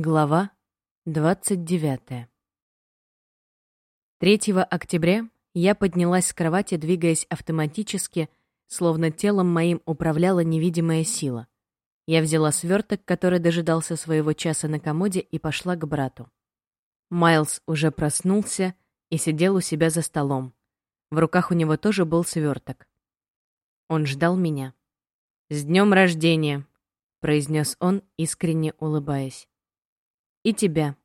Глава 29. 3 октября я поднялась с кровати, двигаясь автоматически, словно телом моим управляла невидимая сила. Я взяла сверток, который дожидался своего часа на комоде, и пошла к брату. Майлз уже проснулся и сидел у себя за столом. В руках у него тоже был сверток. Он ждал меня. «С днем рождения!» — произнес он, искренне улыбаясь. И тебя.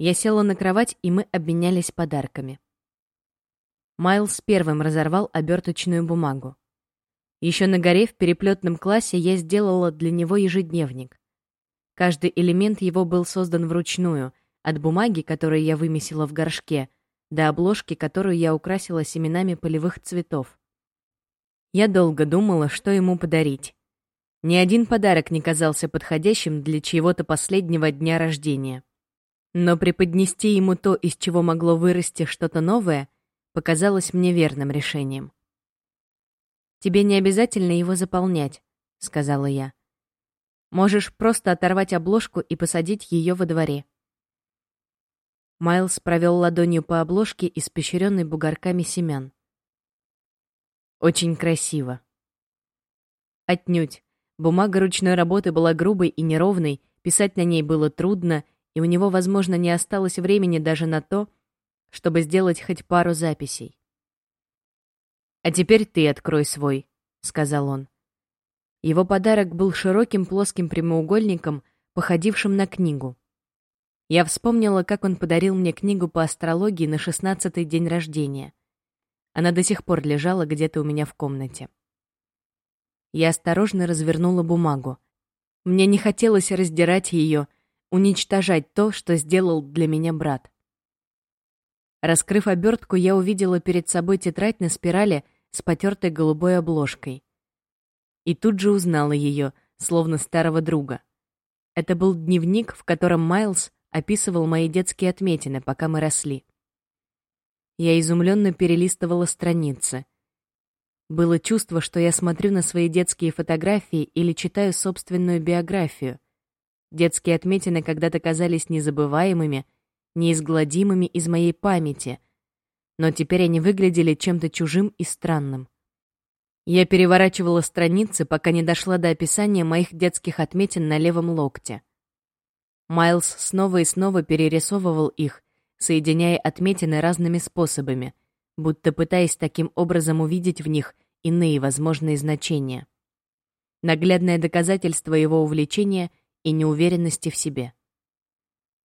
Я села на кровать, и мы обменялись подарками. Майлз первым разорвал оберточную бумагу. Еще на горе в переплетном классе я сделала для него ежедневник. Каждый элемент его был создан вручную, от бумаги, которую я вымесила в горшке, до обложки, которую я украсила семенами полевых цветов. Я долго думала, что ему подарить. Ни один подарок не казался подходящим для чьего-то последнего дня рождения. Но преподнести ему то, из чего могло вырасти что-то новое, показалось мне верным решением. «Тебе не обязательно его заполнять», — сказала я. «Можешь просто оторвать обложку и посадить ее во дворе». Майлз провел ладонью по обложке, испещренной бугорками семян. «Очень красиво». «Отнюдь. Бумага ручной работы была грубой и неровной, писать на ней было трудно, и у него, возможно, не осталось времени даже на то, чтобы сделать хоть пару записей. «А теперь ты открой свой», — сказал он. Его подарок был широким плоским прямоугольником, походившим на книгу. Я вспомнила, как он подарил мне книгу по астрологии на шестнадцатый день рождения. Она до сих пор лежала где-то у меня в комнате. Я осторожно развернула бумагу. Мне не хотелось раздирать ее, уничтожать то, что сделал для меня брат. Раскрыв обертку, я увидела перед собой тетрадь на спирали с потертой голубой обложкой. И тут же узнала ее, словно старого друга. Это был дневник, в котором Майлз описывал мои детские отметины, пока мы росли. Я изумленно перелистывала страницы. Было чувство, что я смотрю на свои детские фотографии или читаю собственную биографию. Детские отметины когда-то казались незабываемыми, неизгладимыми из моей памяти, но теперь они выглядели чем-то чужим и странным. Я переворачивала страницы, пока не дошла до описания моих детских отметин на левом локте. Майлз снова и снова перерисовывал их, соединяя отметины разными способами, будто пытаясь таким образом увидеть в них иные возможные значения. Наглядное доказательство его увлечения и неуверенности в себе.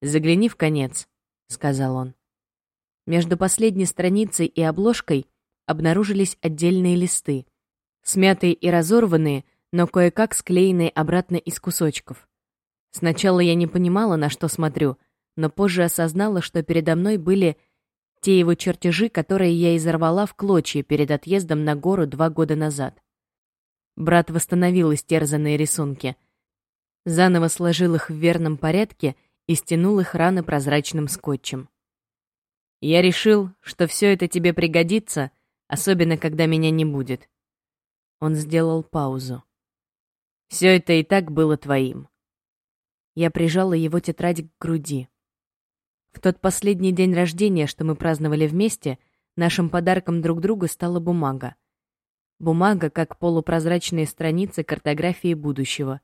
«Загляни в конец», — сказал он. Между последней страницей и обложкой обнаружились отдельные листы, смятые и разорванные, но кое-как склеенные обратно из кусочков. Сначала я не понимала, на что смотрю, но позже осознала, что передо мной были те его чертежи, которые я изорвала в клочья перед отъездом на гору два года назад. Брат восстановил истерзанные рисунки, заново сложил их в верном порядке и стянул их раны прозрачным скотчем. «Я решил, что все это тебе пригодится, особенно когда меня не будет». Он сделал паузу. «Все это и так было твоим». Я прижала его тетрадь к груди. В тот последний день рождения, что мы праздновали вместе, нашим подарком друг другу стала бумага. Бумага, как полупрозрачные страницы картографии будущего.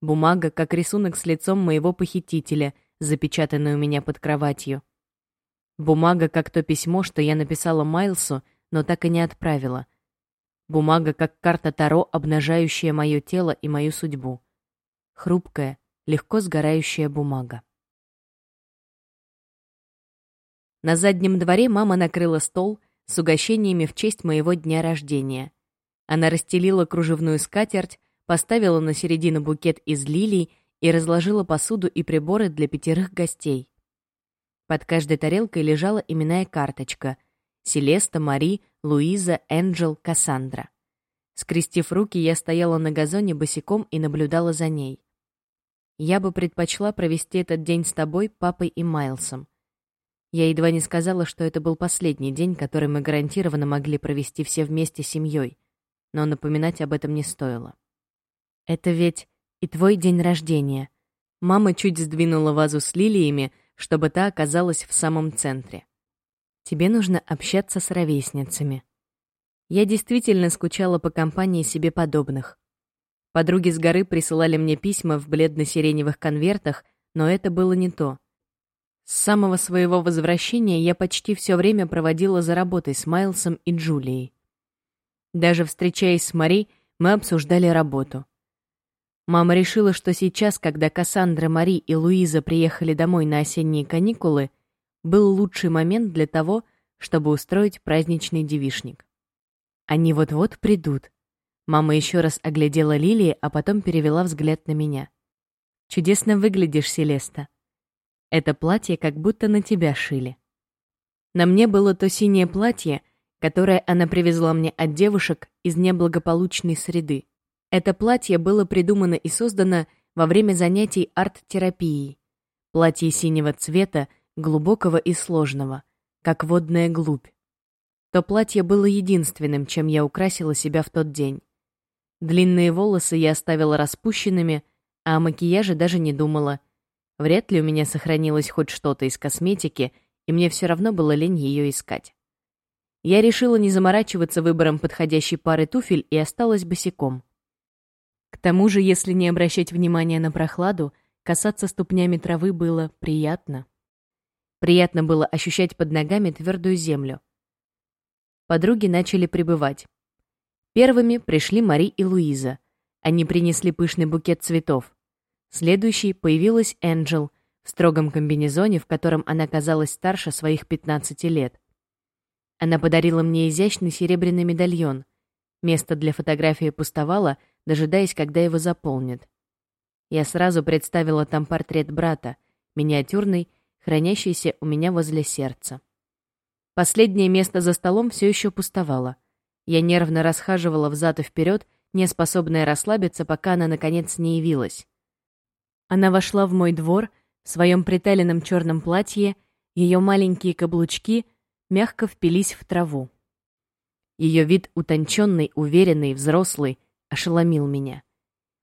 Бумага, как рисунок с лицом моего похитителя, запечатанный у меня под кроватью. Бумага, как то письмо, что я написала Майлсу, но так и не отправила. Бумага, как карта Таро, обнажающая мое тело и мою судьбу. Хрупкая, легко сгорающая бумага. На заднем дворе мама накрыла стол с угощениями в честь моего дня рождения. Она расстелила кружевную скатерть, поставила на середину букет из лилий и разложила посуду и приборы для пятерых гостей. Под каждой тарелкой лежала именная карточка — Селеста, Мари, Луиза, Энджел, Кассандра. Скрестив руки, я стояла на газоне босиком и наблюдала за ней. Я бы предпочла провести этот день с тобой, папой и Майлсом. Я едва не сказала, что это был последний день, который мы гарантированно могли провести все вместе с семьей, но напоминать об этом не стоило. «Это ведь и твой день рождения», — Мама чуть сдвинула вазу с лилиями, чтобы та оказалась в самом центре. Тебе нужно общаться с ровесницами. Я действительно скучала по компании себе подобных. Подруги с горы присылали мне письма в бледно-сиреневых конвертах, но это было не то. С самого своего возвращения я почти все время проводила за работой с Майлсом и Джулией. Даже встречаясь с Мари, мы обсуждали работу. Мама решила, что сейчас, когда Кассандра, Мари и Луиза приехали домой на осенние каникулы, был лучший момент для того, чтобы устроить праздничный девишник. Они вот-вот придут. Мама еще раз оглядела Лилии, а потом перевела взгляд на меня. «Чудесно выглядишь, Селеста. Это платье как будто на тебя шили». На мне было то синее платье, которое она привезла мне от девушек из неблагополучной среды. Это платье было придумано и создано во время занятий арт-терапией. Платье синего цвета, глубокого и сложного, как водная глубь. То платье было единственным, чем я украсила себя в тот день. Длинные волосы я оставила распущенными, а о макияже даже не думала. Вряд ли у меня сохранилось хоть что-то из косметики, и мне все равно было лень ее искать. Я решила не заморачиваться выбором подходящей пары туфель и осталась босиком. К тому же, если не обращать внимания на прохладу, касаться ступнями травы было приятно. Приятно было ощущать под ногами твердую землю. Подруги начали прибывать. Первыми пришли Мари и Луиза. Они принесли пышный букет цветов. Следующей появилась Энджел в строгом комбинезоне, в котором она казалась старше своих 15 лет. Она подарила мне изящный серебряный медальон. Место для фотографии пустовало, дожидаясь, когда его заполнят. Я сразу представила там портрет брата, миниатюрный, хранящийся у меня возле сердца. Последнее место за столом все еще пустовало. Я нервно расхаживала взад и вперед, не способная расслабиться, пока она, наконец, не явилась. Она вошла в мой двор в своем приталенном черном платье, ее маленькие каблучки мягко впились в траву. Ее вид утонченный, уверенный, взрослый ошеломил меня.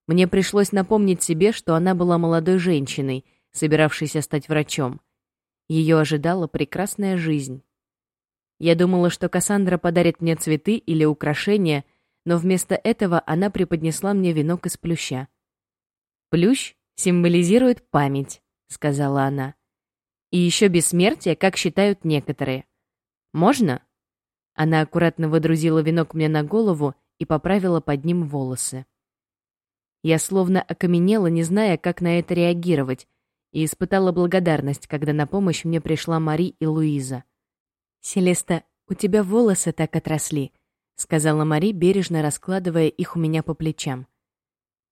Мне пришлось напомнить себе, что она была молодой женщиной, собиравшейся стать врачом. Ее ожидала прекрасная жизнь. Я думала, что Кассандра подарит мне цветы или украшения, но вместо этого она преподнесла мне венок из плюща. «Плющ символизирует память», — сказала она. «И еще бессмертие, как считают некоторые. Можно?» Она аккуратно выдрузила венок мне на голову и поправила под ним волосы. Я словно окаменела, не зная, как на это реагировать, и испытала благодарность, когда на помощь мне пришла Мари и Луиза. «Селеста, у тебя волосы так отросли», — сказала Мари, бережно раскладывая их у меня по плечам.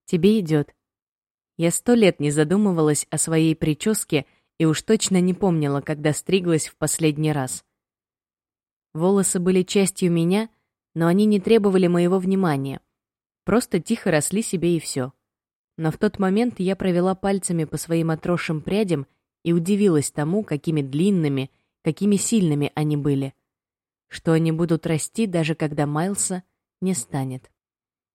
«Тебе идет». Я сто лет не задумывалась о своей прическе и уж точно не помнила, когда стриглась в последний раз. Волосы были частью меня, но они не требовали моего внимания. Просто тихо росли себе и все. Но в тот момент я провела пальцами по своим отросшим прядям и удивилась тому, какими длинными, какими сильными они были. Что они будут расти, даже когда Майлса не станет.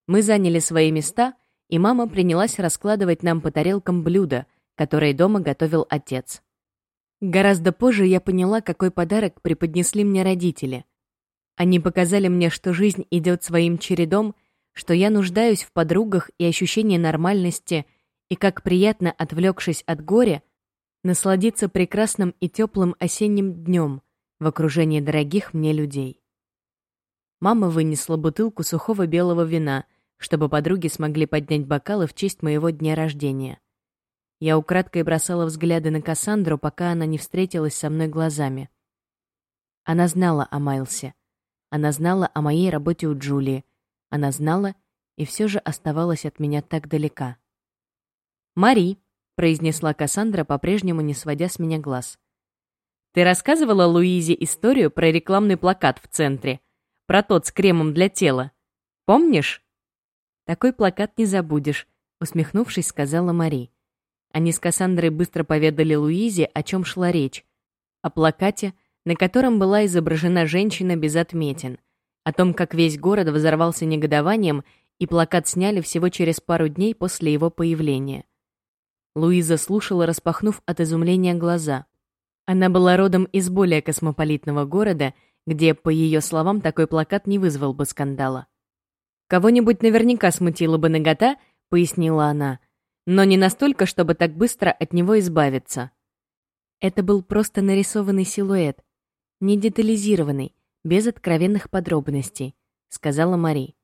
Мы заняли свои места, и мама принялась раскладывать нам по тарелкам блюда, которые дома готовил отец. Гораздо позже я поняла, какой подарок преподнесли мне родители. Они показали мне, что жизнь идет своим чередом, что я нуждаюсь в подругах и ощущении нормальности, и как приятно, отвлекшись от горя, насладиться прекрасным и теплым осенним днем в окружении дорогих мне людей. Мама вынесла бутылку сухого белого вина, чтобы подруги смогли поднять бокалы в честь моего дня рождения. Я украдкой бросала взгляды на Кассандру, пока она не встретилась со мной глазами. Она знала о Майлсе. Она знала о моей работе у Джулии. Она знала и все же оставалась от меня так далека. «Мари», — произнесла Кассандра, по-прежнему не сводя с меня глаз. «Ты рассказывала Луизе историю про рекламный плакат в центре? Про тот с кремом для тела? Помнишь?» «Такой плакат не забудешь», — усмехнувшись, сказала Мари. Они с Кассандрой быстро поведали Луизе, о чем шла речь. О плакате, на котором была изображена женщина без отметин. О том, как весь город взорвался негодованием, и плакат сняли всего через пару дней после его появления. Луиза слушала, распахнув от изумления глаза. Она была родом из более космополитного города, где, по ее словам, такой плакат не вызвал бы скандала. «Кого-нибудь наверняка смутила бы нагота», — пояснила она, «но не настолько, чтобы так быстро от него избавиться». Это был просто нарисованный силуэт, не детализированный, без откровенных подробностей, сказала Мари.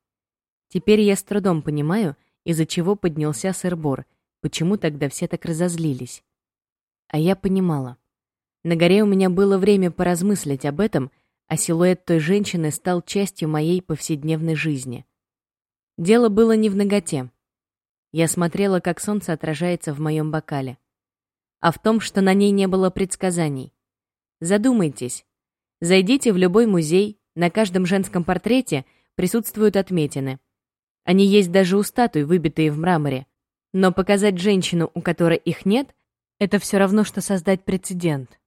Теперь я с трудом понимаю, из-за чего поднялся сыр-бор, почему тогда все так разозлились. А я понимала. На горе у меня было время поразмыслить об этом, а силуэт той женщины стал частью моей повседневной жизни. Дело было не в ноготе. Я смотрела, как солнце отражается в моем бокале. А в том, что на ней не было предсказаний. Задумайтесь. Зайдите в любой музей, на каждом женском портрете присутствуют отметины. Они есть даже у статуй, выбитые в мраморе. Но показать женщину, у которой их нет, это все равно, что создать прецедент.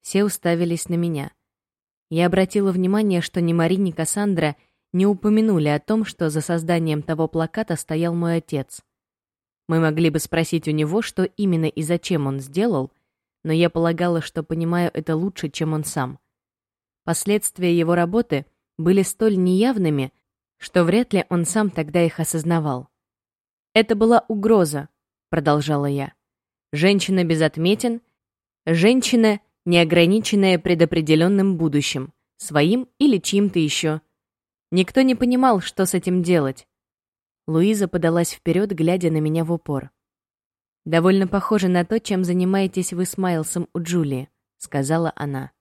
Все уставились на меня. Я обратила внимание, что ни Мари, ни Кассандра не упомянули о том, что за созданием того плаката стоял мой отец. Мы могли бы спросить у него, что именно и зачем он сделал, но я полагала, что понимаю это лучше, чем он сам. Последствия его работы были столь неявными, что вряд ли он сам тогда их осознавал. «Это была угроза», — продолжала я. «Женщина без отметин, женщина, неограниченная предопределенным будущим, своим или чьим-то еще. Никто не понимал, что с этим делать. Луиза подалась вперед, глядя на меня в упор. «Довольно похоже на то, чем занимаетесь вы с Майлсом у Джулии», — сказала она.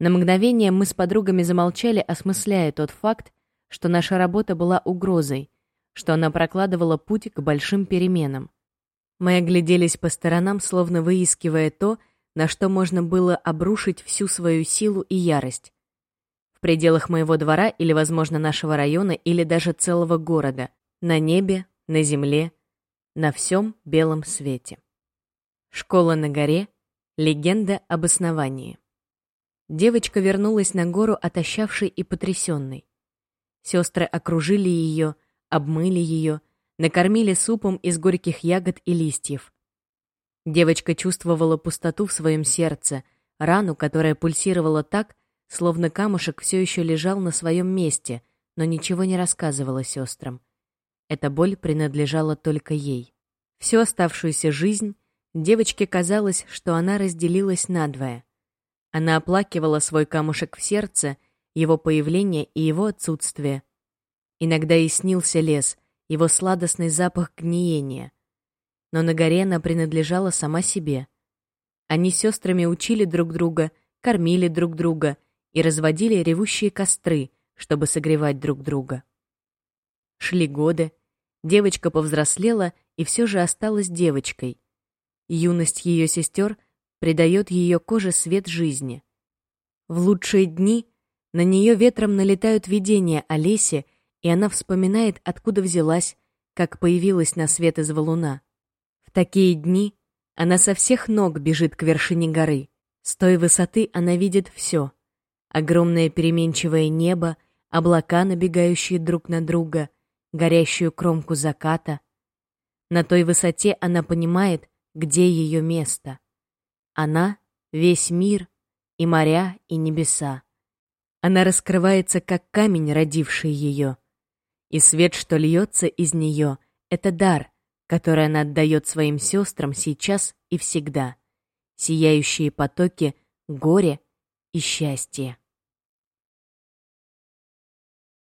На мгновение мы с подругами замолчали, осмысляя тот факт, что наша работа была угрозой, что она прокладывала путь к большим переменам. Мы огляделись по сторонам, словно выискивая то, на что можно было обрушить всю свою силу и ярость. Пределах моего двора или, возможно, нашего района или даже целого города, на небе, на земле, на всем белом свете. Школа на горе, легенда об основании. Девочка вернулась на гору отощавшей и потрясенной. Сестры окружили ее, обмыли ее, накормили супом из горьких ягод и листьев, Девочка чувствовала пустоту в своем сердце, рану, которая пульсировала так, словно камушек все еще лежал на своем месте, но ничего не рассказывала сестрам. Эта боль принадлежала только ей. Всю оставшуюся жизнь девочке казалось, что она разделилась надвое. Она оплакивала свой камушек в сердце, его появление и его отсутствие. Иногда и снился лес, его сладостный запах гниения но на горе она принадлежала сама себе. Они с сестрами учили друг друга, кормили друг друга и разводили ревущие костры, чтобы согревать друг друга. Шли годы, девочка повзрослела и все же осталась девочкой. Юность ее сестер придает ее коже свет жизни. В лучшие дни на нее ветром налетают видения о лесе, и она вспоминает, откуда взялась, как появилась на свет из валуна такие дни она со всех ног бежит к вершине горы. С той высоты она видит все. Огромное переменчивое небо, облака, набегающие друг на друга, горящую кромку заката. На той высоте она понимает, где ее место. Она — весь мир, и моря, и небеса. Она раскрывается, как камень, родивший ее. И свет, что льется из нее, — это дар, которое она отдает своим сестрам сейчас и всегда. Сияющие потоки горя и счастья.